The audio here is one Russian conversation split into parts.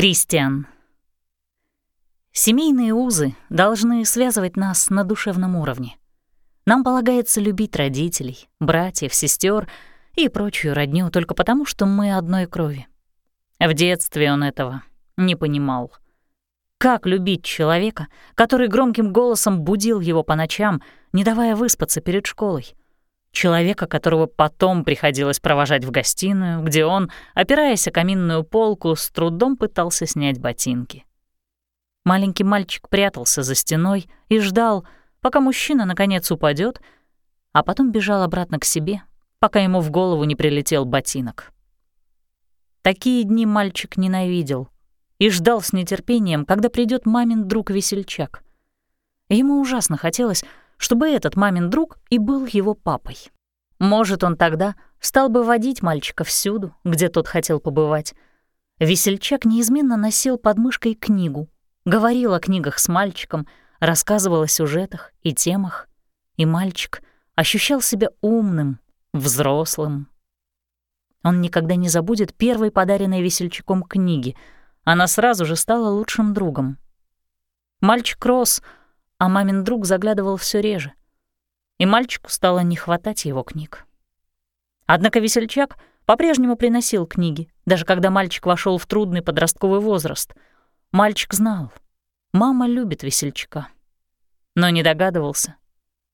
Кристиан. Семейные узы должны связывать нас на душевном уровне. Нам полагается любить родителей, братьев, сестер и прочую родню только потому, что мы одной крови. В детстве он этого не понимал. Как любить человека, который громким голосом будил его по ночам, не давая выспаться перед школой? Человека, которого потом приходилось провожать в гостиную, где он, опираясь о каминную полку, с трудом пытался снять ботинки. Маленький мальчик прятался за стеной и ждал, пока мужчина наконец упадет, а потом бежал обратно к себе, пока ему в голову не прилетел ботинок. Такие дни мальчик ненавидел и ждал с нетерпением, когда придет мамин друг-весельчак. Ему ужасно хотелось, чтобы этот мамин друг и был его папой. Может, он тогда стал бы водить мальчика всюду, где тот хотел побывать. Весельчак неизменно носил под мышкой книгу, говорил о книгах с мальчиком, рассказывал о сюжетах и темах, и мальчик ощущал себя умным, взрослым. Он никогда не забудет первой подаренной весельчаком книги. Она сразу же стала лучшим другом. Мальчик рос, а мамин друг заглядывал все реже. И мальчику стало не хватать его книг. Однако весельчак по-прежнему приносил книги, даже когда мальчик вошел в трудный подростковый возраст. Мальчик знал, мама любит весельчака. Но не догадывался,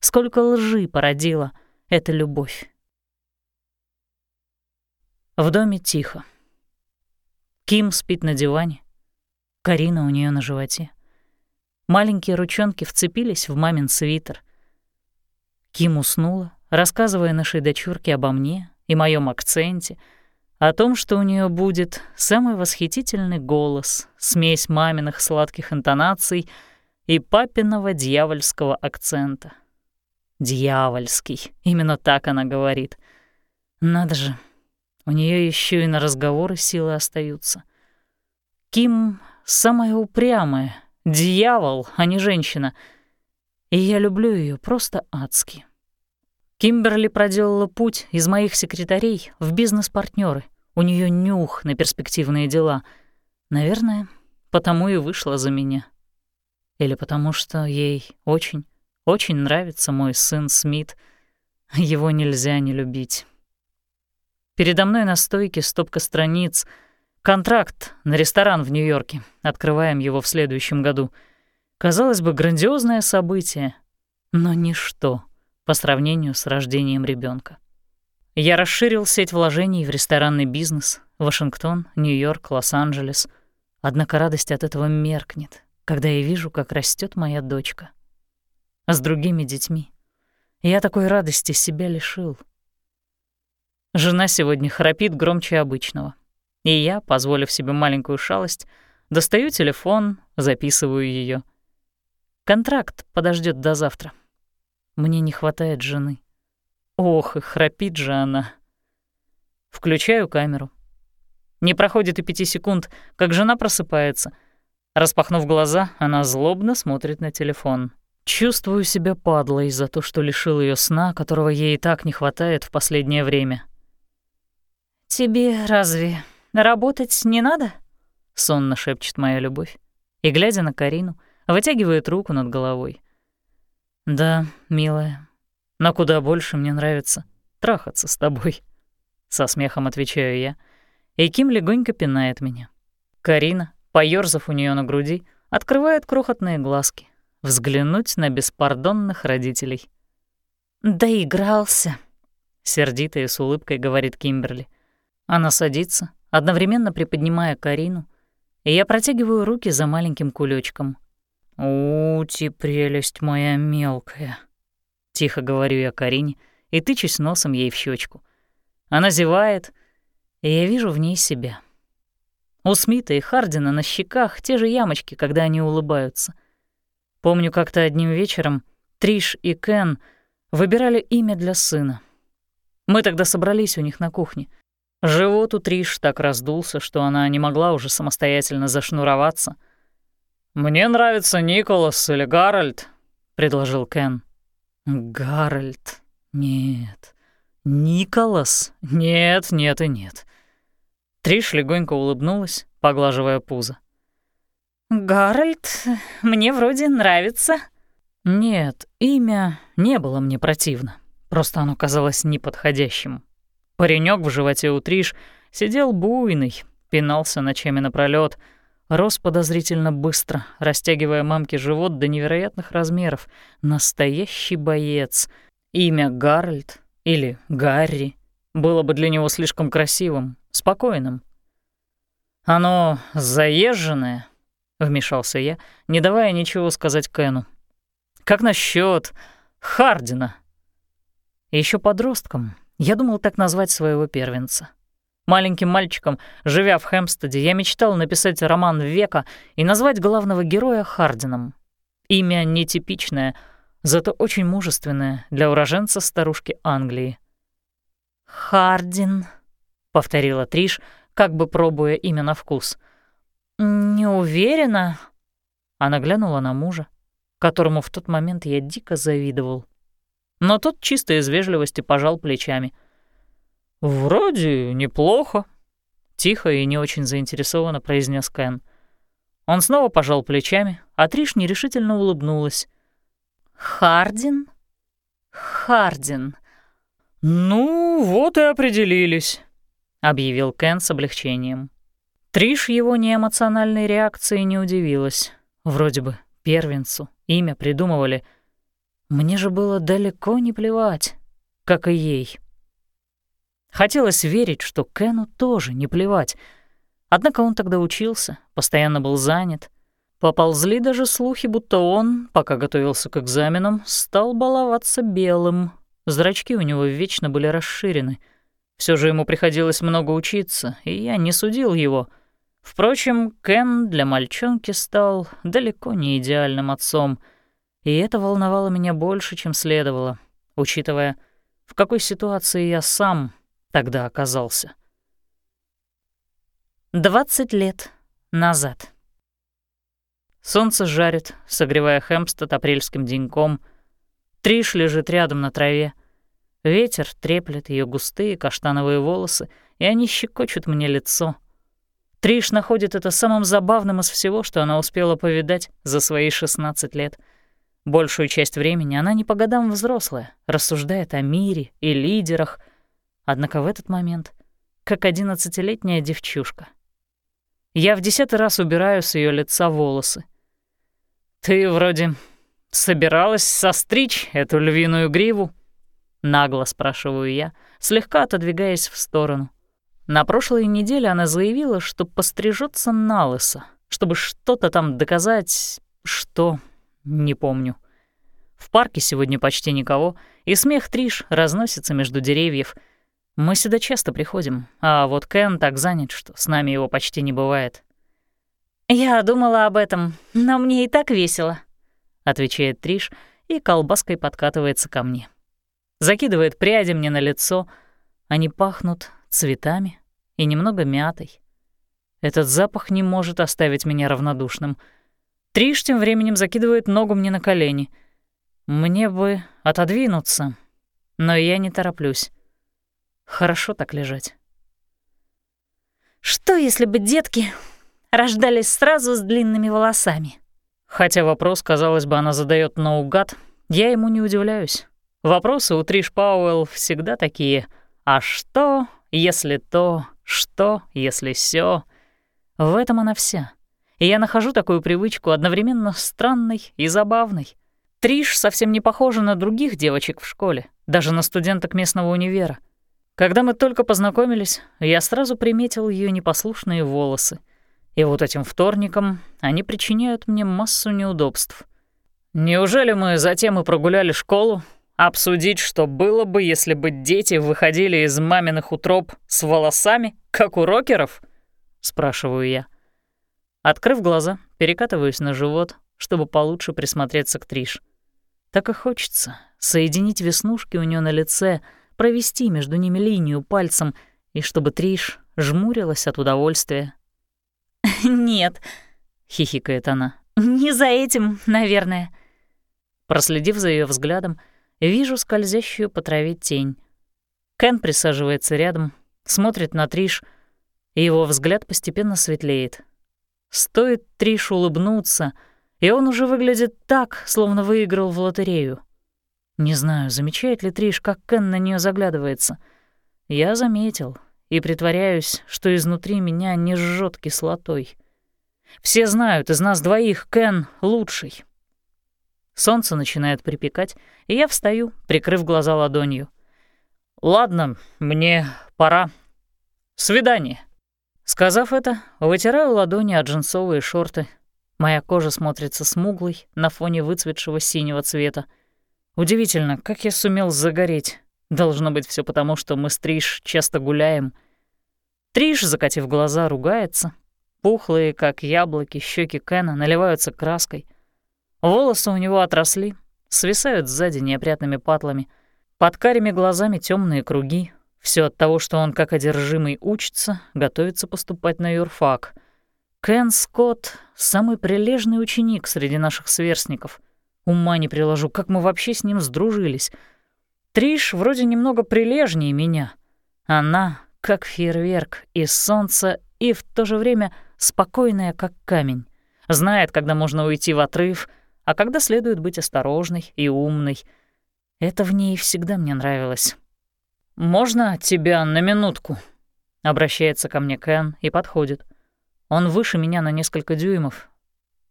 сколько лжи породила эта любовь. В доме тихо. Ким спит на диване. Карина у нее на животе. Маленькие ручонки вцепились в мамин свитер. Ким уснула, рассказывая нашей дочурке обо мне и моем акценте, о том, что у нее будет самый восхитительный голос, смесь маминых сладких интонаций и папиного дьявольского акцента. Дьявольский, именно так она говорит. Надо же, у нее еще и на разговоры силы остаются. Ким самая упрямая, дьявол, а не женщина. И я люблю ее просто адски. Кимберли проделала путь из моих секретарей в бизнес-партнеры. У нее нюх на перспективные дела. Наверное, потому и вышла за меня. Или потому что ей очень, очень нравится мой сын Смит. Его нельзя не любить. Передо мной на стойке стопка страниц. Контракт на ресторан в Нью-Йорке. Открываем его в следующем году. Казалось бы, грандиозное событие, но ничто по сравнению с рождением ребенка. Я расширил сеть вложений в ресторанный бизнес. Вашингтон, Нью-Йорк, Лос-Анджелес. Однако радость от этого меркнет, когда я вижу, как растет моя дочка. А с другими детьми я такой радости себя лишил — Жена сегодня храпит громче обычного. И я, позволив себе маленькую шалость, достаю телефон, записываю ее. Контракт подождет до завтра. Мне не хватает жены. Ох, и храпит же она. Включаю камеру. Не проходит и пяти секунд, как жена просыпается. Распахнув глаза, она злобно смотрит на телефон. Чувствую себя падлой за то, что лишил ее сна, которого ей и так не хватает в последнее время. «Тебе разве работать не надо?» — сонно шепчет моя любовь. И, глядя на Карину, вытягивает руку над головой. «Да, милая, но куда больше мне нравится трахаться с тобой», — со смехом отвечаю я, и Ким легонько пинает меня. Карина, поёрзав у нее на груди, открывает крохотные глазки, взглянуть на беспардонных родителей. «Доигрался», — сердито и с улыбкой говорит Кимберли. Она садится, одновременно приподнимая Карину, и я протягиваю руки за маленьким кулечком. «Ути, прелесть моя мелкая», — тихо говорю я Карине и тычусь носом ей в щечку. Она зевает, и я вижу в ней себя. У Смита и Хардина на щеках те же ямочки, когда они улыбаются. Помню, как-то одним вечером Триш и Кен выбирали имя для сына. Мы тогда собрались у них на кухне — Живот у Триш так раздулся, что она не могла уже самостоятельно зашнуроваться. «Мне нравится Николас или Гарольд», — предложил Кен. «Гарольд? Нет. Николас? Нет, нет и нет. Триш легонько улыбнулась, поглаживая пузо. «Гарольд мне вроде нравится». Нет, имя не было мне противно, просто оно казалось неподходящим. Паренек в животе у Триш сидел буйный, пинался ночами напролёт, рос подозрительно быстро, растягивая мамке живот до невероятных размеров. Настоящий боец. Имя Гарольд или Гарри было бы для него слишком красивым, спокойным. «Оно заезженное», — вмешался я, не давая ничего сказать Кену. «Как насчет Хардина?» Еще подростком я думал так назвать своего первенца. Маленьким мальчиком, живя в Хэмпстеде, я мечтал написать роман века и назвать главного героя Хардином. Имя нетипичное, зато очень мужественное для уроженца старушки Англии. «Хардин», — повторила Триш, как бы пробуя имя на вкус. «Не уверена». Она глянула на мужа, которому в тот момент я дико завидовал. Но тот чисто из вежливости пожал плечами — «Вроде неплохо», — тихо и не очень заинтересованно произнес Кен. Он снова пожал плечами, а Триш нерешительно улыбнулась. «Хардин? Хардин. Ну, вот и определились», — объявил Кен с облегчением. Триш его неэмоциональной реакции не удивилась. Вроде бы первенцу имя придумывали. Мне же было далеко не плевать, как и ей. Хотелось верить, что Кену тоже не плевать. Однако он тогда учился, постоянно был занят. Поползли даже слухи, будто он, пока готовился к экзаменам, стал баловаться белым. Зрачки у него вечно были расширены. Все же ему приходилось много учиться, и я не судил его. Впрочем, Кен для мальчонки стал далеко не идеальным отцом, и это волновало меня больше, чем следовало, учитывая, в какой ситуации я сам тогда оказался. Двадцать лет назад. Солнце жарит, согревая Хэмпстед апрельским деньком. Триш лежит рядом на траве. Ветер треплет ее густые каштановые волосы, и они щекочут мне лицо. Триш находит это самым забавным из всего, что она успела повидать за свои 16 лет. Большую часть времени она не по годам взрослая, рассуждает о мире и лидерах — Однако в этот момент, как одиннадцатилетняя девчушка. Я в десятый раз убираю с ее лица волосы. «Ты вроде собиралась состричь эту львиную гриву?» Нагло спрашиваю я, слегка отодвигаясь в сторону. На прошлой неделе она заявила, что пострижется на лысо, чтобы что-то там доказать, что... не помню. В парке сегодня почти никого, и смех Триш разносится между деревьев — мы сюда часто приходим, а вот Кен так занят, что с нами его почти не бывает. «Я думала об этом, но мне и так весело», — отвечает Триш и колбаской подкатывается ко мне. Закидывает пряди мне на лицо, они пахнут цветами и немного мятой. Этот запах не может оставить меня равнодушным. Триш тем временем закидывает ногу мне на колени. Мне бы отодвинуться, но я не тороплюсь. Хорошо так лежать. Что, если бы детки рождались сразу с длинными волосами? Хотя вопрос, казалось бы, она задает наугад, я ему не удивляюсь. Вопросы у Триш Пауэлл всегда такие «А что, если то? Что, если сё?» В этом она вся. И я нахожу такую привычку одновременно странной и забавной. Триш совсем не похожа на других девочек в школе, даже на студенток местного универа. Когда мы только познакомились, я сразу приметил ее непослушные волосы. И вот этим вторником они причиняют мне массу неудобств. Неужели мы затем и прогуляли школу, обсудить, что было бы, если бы дети выходили из маминых утроб с волосами, как у рокеров? Спрашиваю я. Открыв глаза, перекатываюсь на живот, чтобы получше присмотреться к Триш. Так и хочется соединить веснушки у нее на лице — провести между ними линию пальцем, и чтобы Триш жмурилась от удовольствия. «Нет», — хихикает она, — «не за этим, наверное». Проследив за ее взглядом, вижу скользящую по траве тень. Кен присаживается рядом, смотрит на Триш, и его взгляд постепенно светлеет. Стоит Триш улыбнуться, и он уже выглядит так, словно выиграл в лотерею. Не знаю, замечает ли Триш, как Кен на нее заглядывается. Я заметил и притворяюсь, что изнутри меня не жжет кислотой. Все знают, из нас двоих Кен лучший. Солнце начинает припекать, и я встаю, прикрыв глаза ладонью. «Ладно, мне пора. Свидание». Сказав это, вытираю ладони от джинсовые шорты. Моя кожа смотрится смуглой на фоне выцветшего синего цвета. Удивительно, как я сумел загореть. Должно быть все потому, что мы с Триш часто гуляем. Триш, закатив глаза, ругается. Пухлые, как яблоки, щеки Кена наливаются краской. Волосы у него отросли, свисают сзади неопрятными патлами. Под карими глазами темные круги, все от того, что он как одержимый учится, готовится поступать на юрфак. Кен Скотт — самый прилежный ученик среди наших сверстников. Ума не приложу, как мы вообще с ним сдружились. Триш вроде немного прилежнее меня. Она как фейерверк из солнца и в то же время спокойная, как камень. Знает, когда можно уйти в отрыв, а когда следует быть осторожной и умной. Это в ней всегда мне нравилось. «Можно тебя на минутку?» — обращается ко мне Кен и подходит. Он выше меня на несколько дюймов.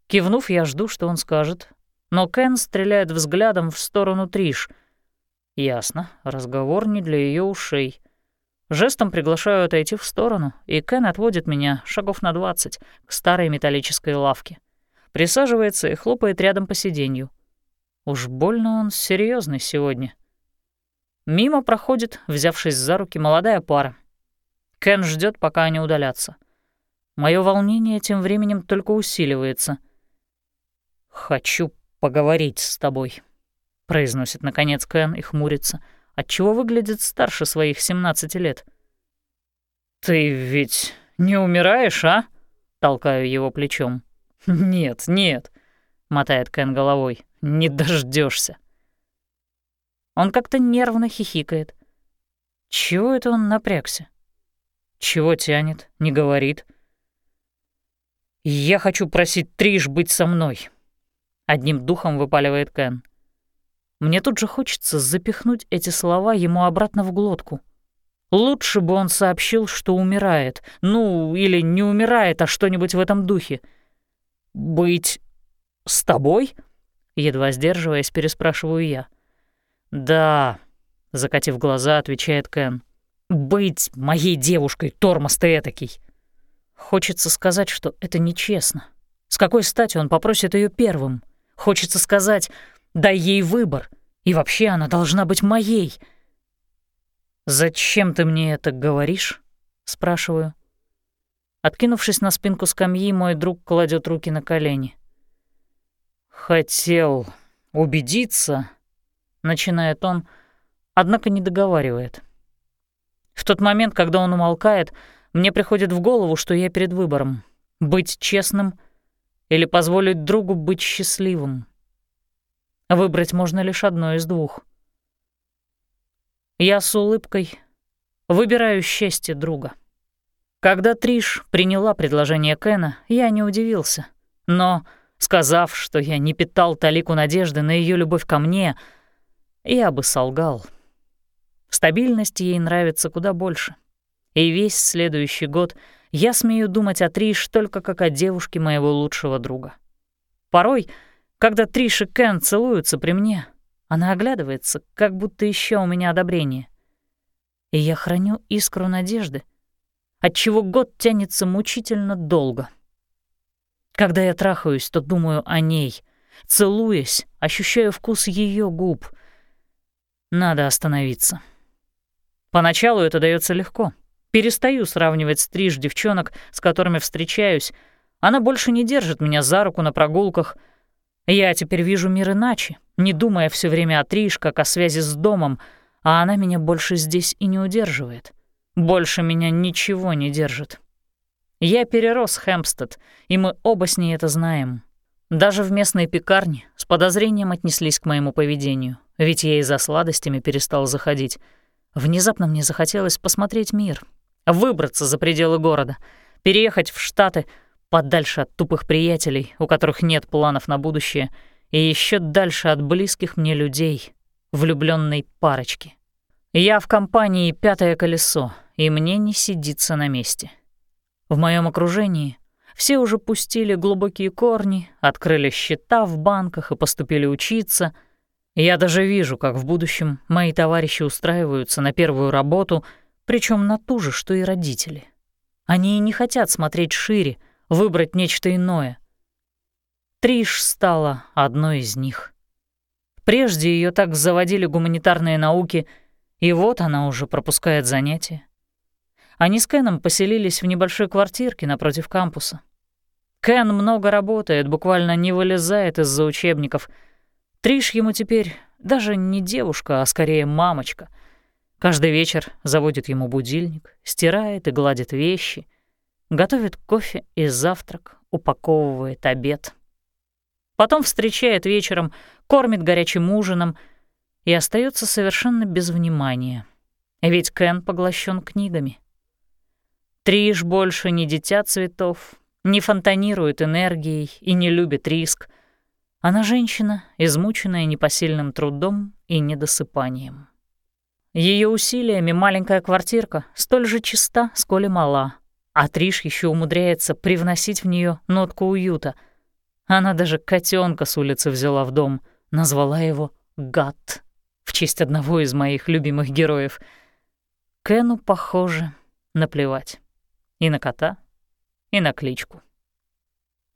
Кивнув, я жду, что он скажет, но Кен стреляет взглядом в сторону Триш. Ясно, разговор не для ее ушей. Жестом приглашаю отойти в сторону, и Кен отводит меня шагов на двадцать к старой металлической лавке. Присаживается и хлопает рядом по сиденью. Уж больно он серьезный сегодня. Мимо проходит, взявшись за руки, молодая пара. Кен ждет, пока они удалятся. Мое волнение тем временем только усиливается. «Хочу поговорить с тобой», — произносит наконец Кен и хмурится, отчего выглядит старше своих 17 лет. «Ты ведь не умираешь, а?» — толкаю его плечом. «Нет, нет», — мотает Кен головой, — «не дождешься. Он как-то нервно хихикает. Чего это он напрягся? Чего тянет, не говорит? «Я хочу просить Триш быть со мной», — одним духом выпаливает Кен. Мне тут же хочется запихнуть эти слова ему обратно в глотку. Лучше бы он сообщил, что умирает. Ну, или не умирает, а что-нибудь в этом духе. «Быть с тобой?» Едва сдерживаясь, переспрашиваю я. «Да», — закатив глаза, отвечает Кен. «Быть моей девушкой, тормоз ты этакий». Хочется сказать, что это нечестно. С какой стати он попросит ее первым? Хочется сказать «дай ей выбор», и вообще она должна быть моей. «Зачем ты мне это говоришь?» — спрашиваю. Откинувшись на спинку скамьи, мой друг кладет руки на колени. «Хотел убедиться», начинает он, однако не договаривает. В тот момент, когда он умолкает, мне приходит в голову, что я перед выбором — быть честным или позволить другу быть счастливым. Выбрать можно лишь одно из двух. Я с улыбкой выбираю счастье друга. Когда Триш приняла предложение Кена, я не удивился. Но, сказав, что я не питал талику надежды на ее любовь ко мне — я бы солгал. Стабильность ей нравится куда больше. И весь следующий год я смею думать о Триш только как о девушке моего лучшего друга. Порой, когда Триш и Кен целуются при мне, она оглядывается, как будто еще у меня одобрение. И я храню искру надежды, отчего год тянется мучительно долго. Когда я трахаюсь, то думаю о ней. Целуясь, ощущаю вкус ее губ — надо остановиться. Поначалу это дается легко. Перестаю сравнивать стриж девчонок, с которыми встречаюсь. Она больше не держит меня за руку на прогулках. Я теперь вижу мир иначе, не думая все время о Триш, как о связи с домом, а она меня больше здесь и не удерживает. Больше меня ничего не держит. Я перерос Хэмпстед, и мы оба с ней это знаем. Даже в местной пекарне с подозрением отнеслись к моему поведению, ведь я и за сладостями перестал заходить. Внезапно мне захотелось посмотреть мир, выбраться за пределы города, переехать в Штаты, подальше от тупых приятелей, у которых нет планов на будущее, и еще дальше от близких мне людей, влюбленной парочки. Я в компании «Пятое колесо», и мне не сидится на месте. В моем окружении все уже пустили глубокие корни, открыли счета в банках и поступили учиться. Я даже вижу, как в будущем мои товарищи устраиваются на первую работу, причем на ту же, что и родители. Они и не хотят смотреть шире, выбрать нечто иное. Триш стала одной из них. Прежде ее так заводили гуманитарные науки — и вот она уже пропускает занятия. Они с Кеном поселились в небольшой квартирке напротив кампуса. Кен много работает, буквально не вылезает из-за учебников. Триш ему теперь даже не девушка, а скорее мамочка. Каждый вечер заводит ему будильник, стирает и гладит вещи, готовит кофе и завтрак, упаковывает обед. Потом встречает вечером, кормит горячим ужином — и остается совершенно без внимания. Ведь Кен поглощен книгами. Триш больше не дитя цветов, не фонтанирует энергией и не любит риск. Она женщина, измученная непосильным трудом и недосыпанием. Ее усилиями маленькая квартирка столь же чиста, сколь и мала, а Триш еще умудряется привносить в нее нотку уюта. Она даже котенка с улицы взяла в дом, назвала его Гат в честь одного из моих любимых героев. Кену, похоже, наплевать. И на кота, и на кличку.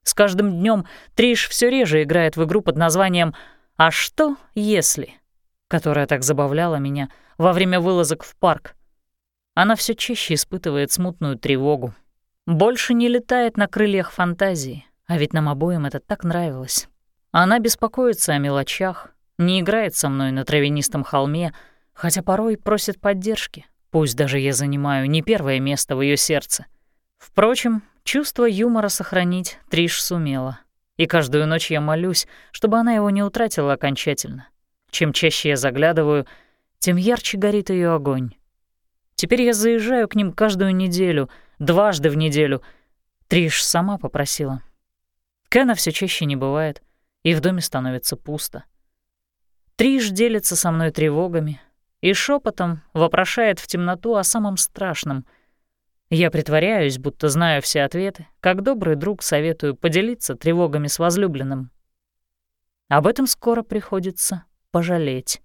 С каждым днем Триш все реже играет в игру под названием «А что, если?», которая так забавляла меня во время вылазок в парк. Она все чаще испытывает смутную тревогу. Больше не летает на крыльях фантазии, а ведь нам обоим это так нравилось. Она беспокоится о мелочах, не играет со мной на травянистом холме, хотя порой просит поддержки, пусть даже я занимаю не первое место в ее сердце. Впрочем, чувство юмора сохранить Триш сумела, и каждую ночь я молюсь, чтобы она его не утратила окончательно. Чем чаще я заглядываю, тем ярче горит ее огонь. Теперь я заезжаю к ним каждую неделю, дважды в неделю. Триш сама попросила. Кена все чаще не бывает, и в доме становится пусто. Триш делится со мной тревогами и шепотом вопрошает в темноту о самом страшном. Я притворяюсь, будто знаю все ответы, как добрый друг советую поделиться тревогами с возлюбленным. Об этом скоро приходится пожалеть.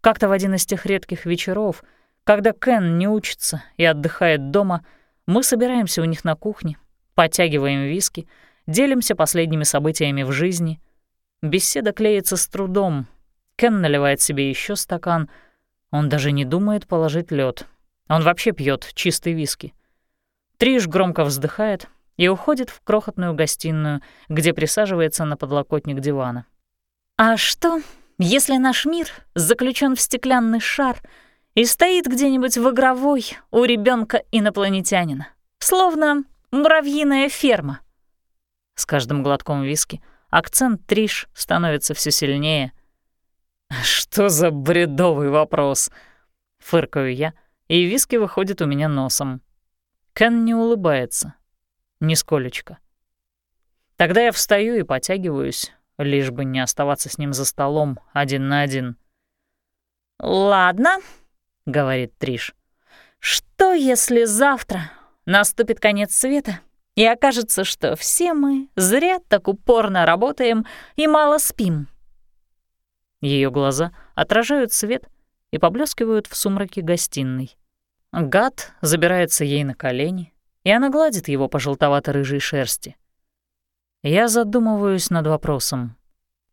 Как-то в один из тех редких вечеров, когда Кен не учится и отдыхает дома, мы собираемся у них на кухне, подтягиваем виски, делимся последними событиями в жизни. Беседа клеится с трудом, Кен наливает себе еще стакан. Он даже не думает положить лед. Он вообще пьет чистый виски. Триш громко вздыхает и уходит в крохотную гостиную, где присаживается на подлокотник дивана. «А что, если наш мир заключен в стеклянный шар и стоит где-нибудь в игровой у ребенка инопланетянина, словно муравьиная ферма?» С каждым глотком виски акцент Триш становится все сильнее — «Что за бредовый вопрос?» — фыркаю я, и виски выходит у меня носом. Кен не улыбается. Нисколечко. Тогда я встаю и потягиваюсь, лишь бы не оставаться с ним за столом один на один. «Ладно», — говорит Триш. «Что, если завтра наступит конец света, и окажется, что все мы зря так упорно работаем и мало спим?» Ее глаза отражают свет и поблескивают в сумраке гостиной. Гад забирается ей на колени, и она гладит его по желтовато-рыжей шерсти. Я задумываюсь над вопросом.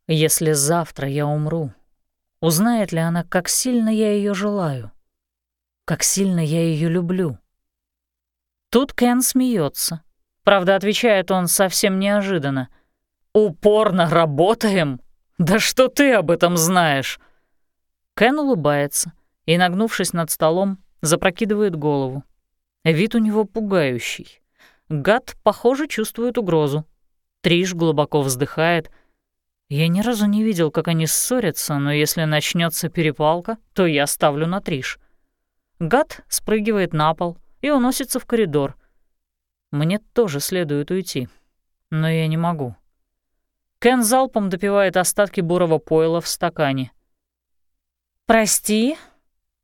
Если завтра я умру, узнает ли она, как сильно я ее желаю? Как сильно я ее люблю? Тут Кен смеется. Правда, отвечает он совсем неожиданно. «Упорно работаем?» «Да что ты об этом знаешь?» Кен улыбается и, нагнувшись над столом, запрокидывает голову. Вид у него пугающий. Гад, похоже, чувствует угрозу. Триш глубоко вздыхает. Я ни разу не видел, как они ссорятся, но если начнется перепалка, то я ставлю на Триш. Гад спрыгивает на пол и уносится в коридор. Мне тоже следует уйти, но я не могу. Кен залпом допивает остатки бурого пойла в стакане. «Прости,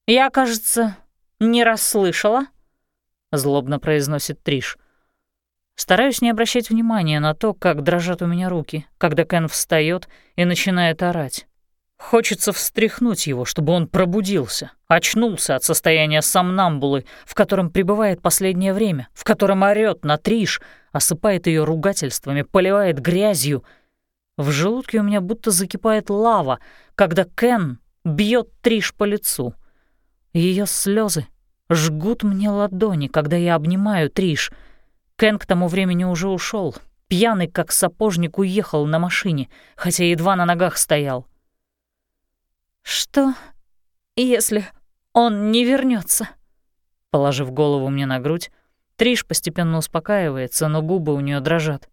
я, кажется, не расслышала», — злобно произносит Триш. Стараюсь не обращать внимания на то, как дрожат у меня руки, когда Кен встает и начинает орать. Хочется встряхнуть его, чтобы он пробудился, очнулся от состояния сомнамбулы, в котором пребывает последнее время, в котором орёт на Триш, осыпает ее ругательствами, поливает грязью. В желудке у меня будто закипает лава, когда Кен бьет Триш по лицу. Ее слезы жгут мне ладони, когда я обнимаю Триш — Кен к тому времени уже ушел, пьяный как сапожник уехал на машине, хотя едва на ногах стоял. «Что, если он не вернется? Положив голову мне на грудь, Триш постепенно успокаивается, но губы у нее дрожат.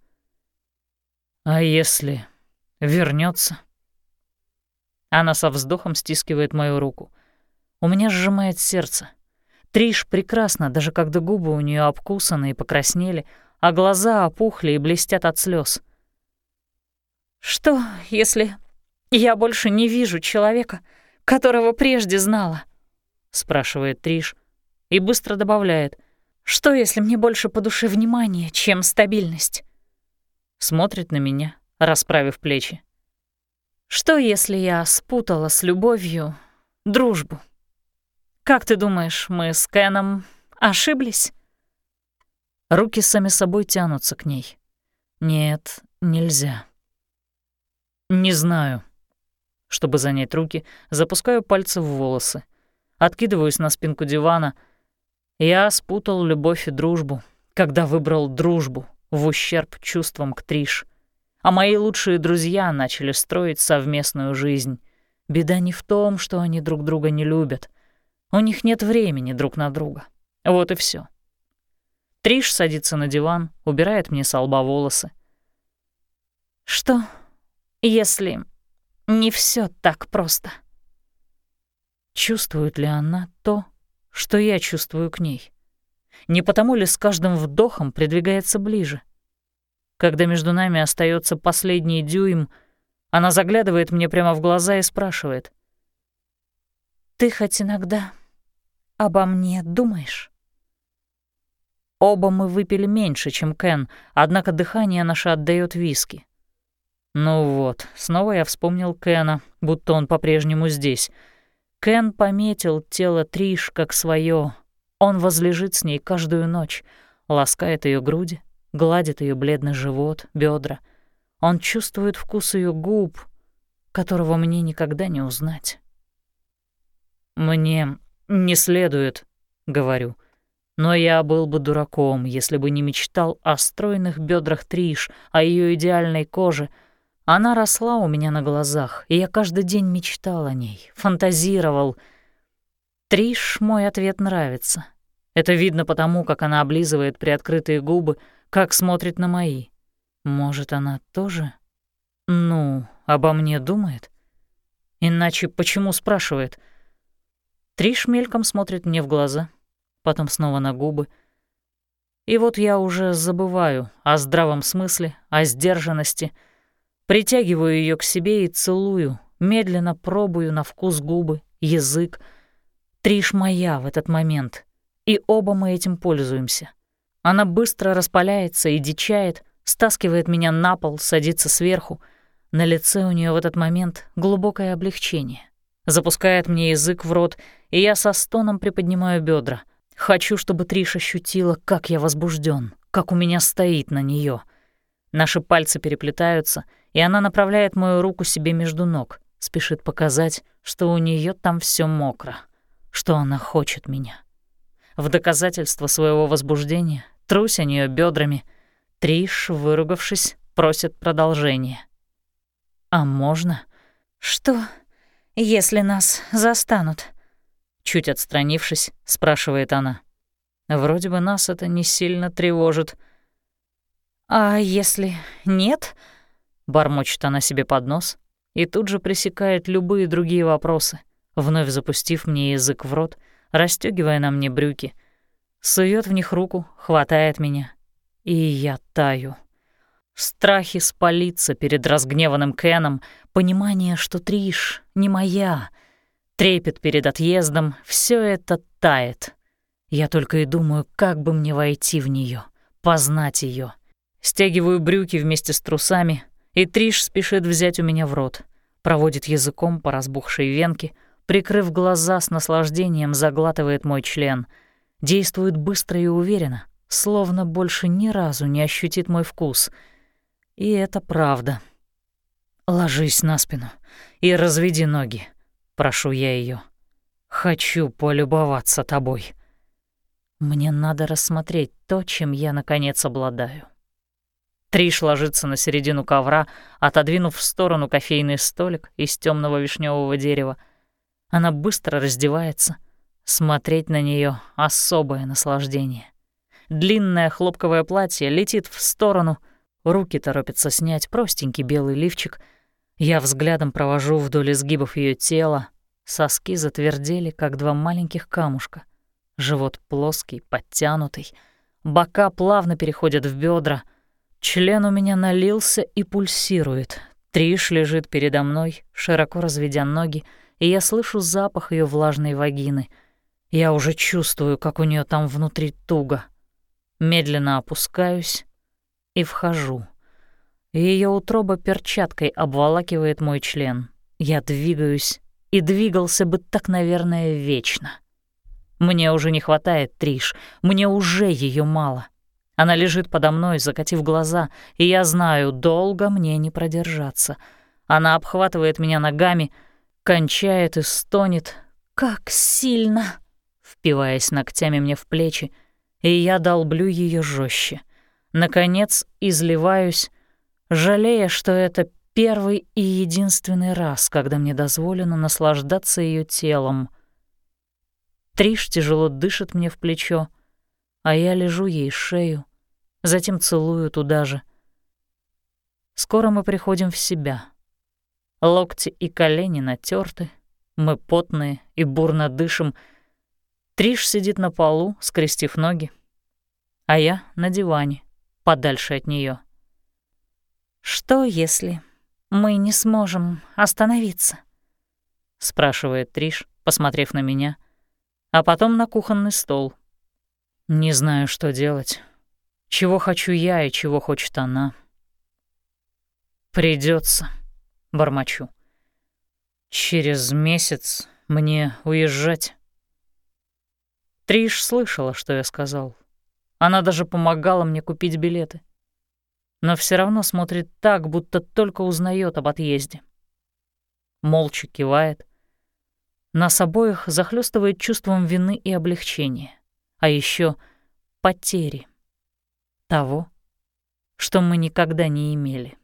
«А если вернется? Она со вздохом стискивает мою руку. У меня сжимает сердце. Триш прекрасно, даже когда губы у нее обкусаны и покраснели, а глаза опухли и блестят от слез. «Что, если я больше не вижу человека, которого прежде знала?» — спрашивает Триш и быстро добавляет. «Что, если мне больше по душе внимание, чем стабильность?» Смотрит на меня, расправив плечи. «Что, если я спутала с любовью дружбу?» Как ты думаешь, мы с Кеном ошиблись?» Руки сами собой тянутся к ней. Нет, нельзя. Не знаю. Чтобы занять руки, запускаю пальцы в волосы. Откидываюсь на спинку дивана. Я спутал любовь и дружбу, когда выбрал дружбу в ущерб чувствам к Триш. А мои лучшие друзья начали строить совместную жизнь. Беда не в том, что они друг друга не любят — у них нет времени друг на друга. Вот и все. Триш садится на диван, убирает мне с лба волосы. «Что, если не все так просто?» Чувствует ли она то, что я чувствую к ней? Не потому ли с каждым вдохом придвигается ближе? Когда между нами остается последний дюйм, она заглядывает мне прямо в глаза и спрашивает. «Ты хоть иногда обо мне думаешь?» Оба мы выпили меньше, чем Кен, однако дыхание наше отдает виски. Ну вот, снова я вспомнил Кена, будто он по-прежнему здесь. Кен пометил тело Триш как свое. Он возлежит с ней каждую ночь, ласкает ее груди, гладит ее бледный живот, бедра. Он чувствует вкус ее губ, которого мне никогда не узнать. Мне «Не следует», — говорю. Но я был бы дураком, если бы не мечтал о стройных бедрах Триш, о ее идеальной коже. Она росла у меня на глазах, и я каждый день мечтал о ней, фантазировал. Триш мой ответ нравится. Это видно потому, как она облизывает приоткрытые губы, как смотрит на мои. Может, она тоже? Ну, обо мне думает? Иначе почему спрашивает — Триш мельком смотрит мне в глаза, потом снова на губы. И вот я уже забываю о здравом смысле, о сдержанности, притягиваю ее к себе и целую, медленно пробую на вкус губы, язык. Триш моя в этот момент, и оба мы этим пользуемся. Она быстро распаляется и дичает, стаскивает меня на пол, садится сверху. На лице у нее в этот момент глубокое облегчение запускает мне язык в рот, и я со стоном приподнимаю бедра. Хочу, чтобы Триш ощутила, как я возбужден, как у меня стоит на нее. Наши пальцы переплетаются, и она направляет мою руку себе между ног, спешит показать, что у нее там все мокро, что она хочет меня. В доказательство своего возбуждения трусь о нее бедрами. Триш, выругавшись, просит продолжения. «А можно?» «Что?» если нас застанут?» Чуть отстранившись, спрашивает она. Вроде бы нас это не сильно тревожит. «А если нет?» Бормочет она себе под нос и тут же пресекает любые другие вопросы, вновь запустив мне язык в рот, расстёгивая на мне брюки. Сует в них руку, хватает меня, и я таю. Страхи спалиться перед разгневанным Кеном, понимание, что Триш не моя, трепет перед отъездом — все это тает. Я только и думаю, как бы мне войти в нее, познать ее. Стягиваю брюки вместе с трусами, и Триш спешит взять у меня в рот, проводит языком по разбухшей венке, прикрыв глаза с наслаждением, заглатывает мой член. Действует быстро и уверенно, словно больше ни разу не ощутит мой вкус — и это правда. «Ложись на спину и разведи ноги», — прошу я ее. «Хочу полюбоваться тобой». Мне надо рассмотреть то, чем я, наконец, обладаю. Триш ложится на середину ковра, отодвинув в сторону кофейный столик из темного вишневого дерева. Она быстро раздевается. Смотреть на нее особое наслаждение. Длинное хлопковое платье летит в сторону — Руки торопятся снять простенький белый лифчик. Я взглядом провожу вдоль изгибов ее тела. Соски затвердели, как два маленьких камушка. Живот плоский, подтянутый. Бока плавно переходят в бедра. Член у меня налился и пульсирует. Триш лежит передо мной, широко разведя ноги, и я слышу запах ее влажной вагины. Я уже чувствую, как у нее там внутри туго. Медленно опускаюсь и вхожу. Ее утроба перчаткой обволакивает мой член. Я двигаюсь, и двигался бы так, наверное, вечно. Мне уже не хватает Триш, мне уже ее мало. Она лежит подо мной, закатив глаза, и я знаю, долго мне не продержаться. Она обхватывает меня ногами, кончает и стонет. «Как сильно!» Впиваясь ногтями мне в плечи, и я долблю ее жестче. Наконец, изливаюсь, жалея, что это первый и единственный раз, когда мне дозволено наслаждаться ее телом. Триш тяжело дышит мне в плечо, а я лежу ей шею, затем целую туда же. Скоро мы приходим в себя. Локти и колени натерты, мы потные и бурно дышим. Триш сидит на полу, скрестив ноги, а я на диване, подальше от нее. «Что, если мы не сможем остановиться?» — спрашивает Триш, посмотрев на меня, а потом на кухонный стол. «Не знаю, что делать. Чего хочу я и чего хочет она». Придется, бормочу. «Через месяц мне уезжать». Триш слышала, что я сказал. Она даже помогала мне купить билеты. Но все равно смотрит так, будто только узнает об отъезде. Молча кивает. Нас обоих захлестывает чувством вины и облегчения. А еще потери. Того, что мы никогда не имели.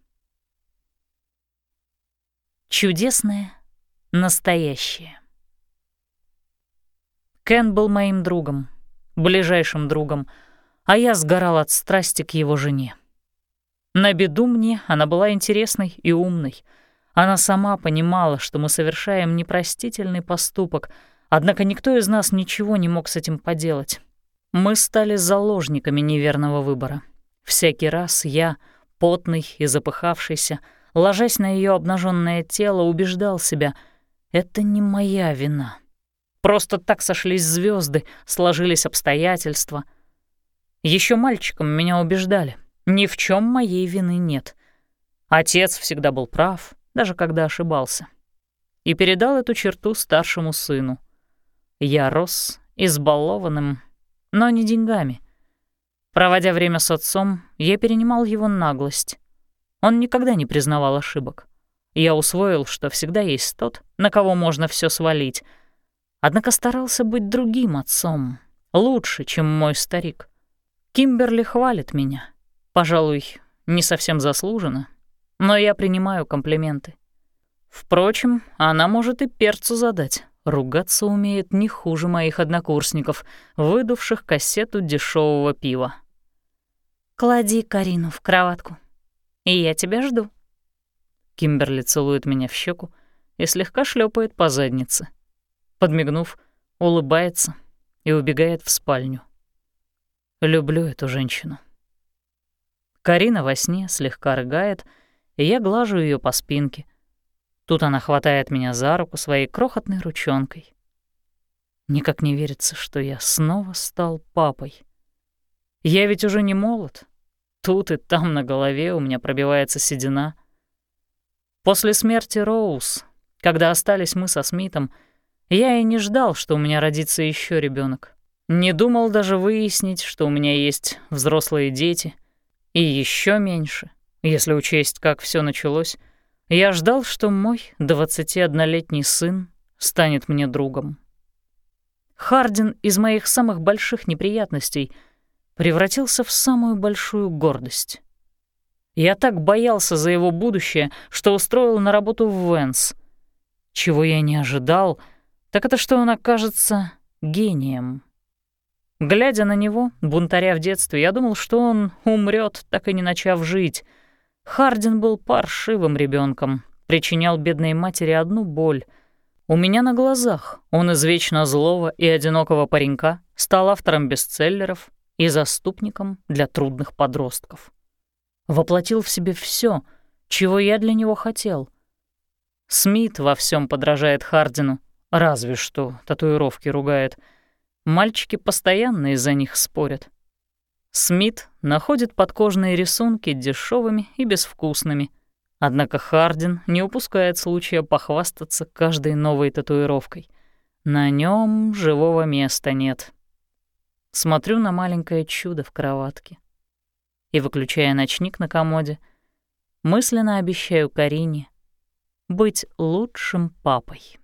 Чудесное настоящее. Кен был моим другом, ближайшим другом, а я сгорал от страсти к его жене. На беду мне она была интересной и умной. Она сама понимала, что мы совершаем непростительный поступок, однако никто из нас ничего не мог с этим поделать. Мы стали заложниками неверного выбора. Всякий раз я, потный и запыхавшийся, ложась на ее обнаженное тело, убеждал себя — это не моя вина. Просто так сошлись звезды, сложились обстоятельства — еще мальчиком меня убеждали. Ни в чем моей вины нет. Отец всегда был прав, даже когда ошибался. И передал эту черту старшему сыну. Я рос избалованным, но не деньгами. Проводя время с отцом, я перенимал его наглость. Он никогда не признавал ошибок. Я усвоил, что всегда есть тот, на кого можно все свалить. Однако старался быть другим отцом, лучше, чем мой старик. Кимберли хвалит меня. Пожалуй, не совсем заслуженно, но я принимаю комплименты. Впрочем, она может и перцу задать. Ругаться умеет не хуже моих однокурсников, выдувших кассету дешевого пива. «Клади Карину в кроватку, и я тебя жду». Кимберли целует меня в щеку и слегка шлепает по заднице. Подмигнув, улыбается и убегает в спальню. люблю эту женщину. Карина во сне слегка рыгает, и я глажу ее по спинке. Тут она хватает меня за руку своей крохотной ручонкой. Никак не верится, что я снова стал папой. Я ведь уже не молод. Тут и там на голове у меня пробивается седина. После смерти Роуз, когда остались мы со Смитом, я и не ждал, что у меня родится еще ребенок. Не думал даже выяснить, что у меня есть взрослые дети. И еще меньше, если учесть, как все началось, я ждал, что мой 21-летний сын станет мне другом. Хардин из моих самых больших неприятностей превратился в самую большую гордость. Я так боялся за его будущее, что устроил на работу в Венс. Чего я не ожидал, так это что он окажется гением. Глядя на него, бунтаря в детстве, я думал, что он умрет, так и не начав жить. Хардин был паршивым ребенком, причинял бедной матери одну боль — у меня на глазах он из вечно злого и одинокого паренька стал автором бестселлеров и заступником для трудных подростков. Воплотил в себе все, чего я для него хотел. Смит во всем подражает Хардину, разве что татуировки ругает. Мальчики постоянно из-за них спорят. Смит находит подкожные рисунки дешевыми и безвкусными — Однако Хардин не упускает случая похвастаться каждой новой татуировкой. На нем живого места нет. Смотрю на маленькое чудо в кроватке и, выключая ночник на комоде, мысленно обещаю Карине быть лучшим папой.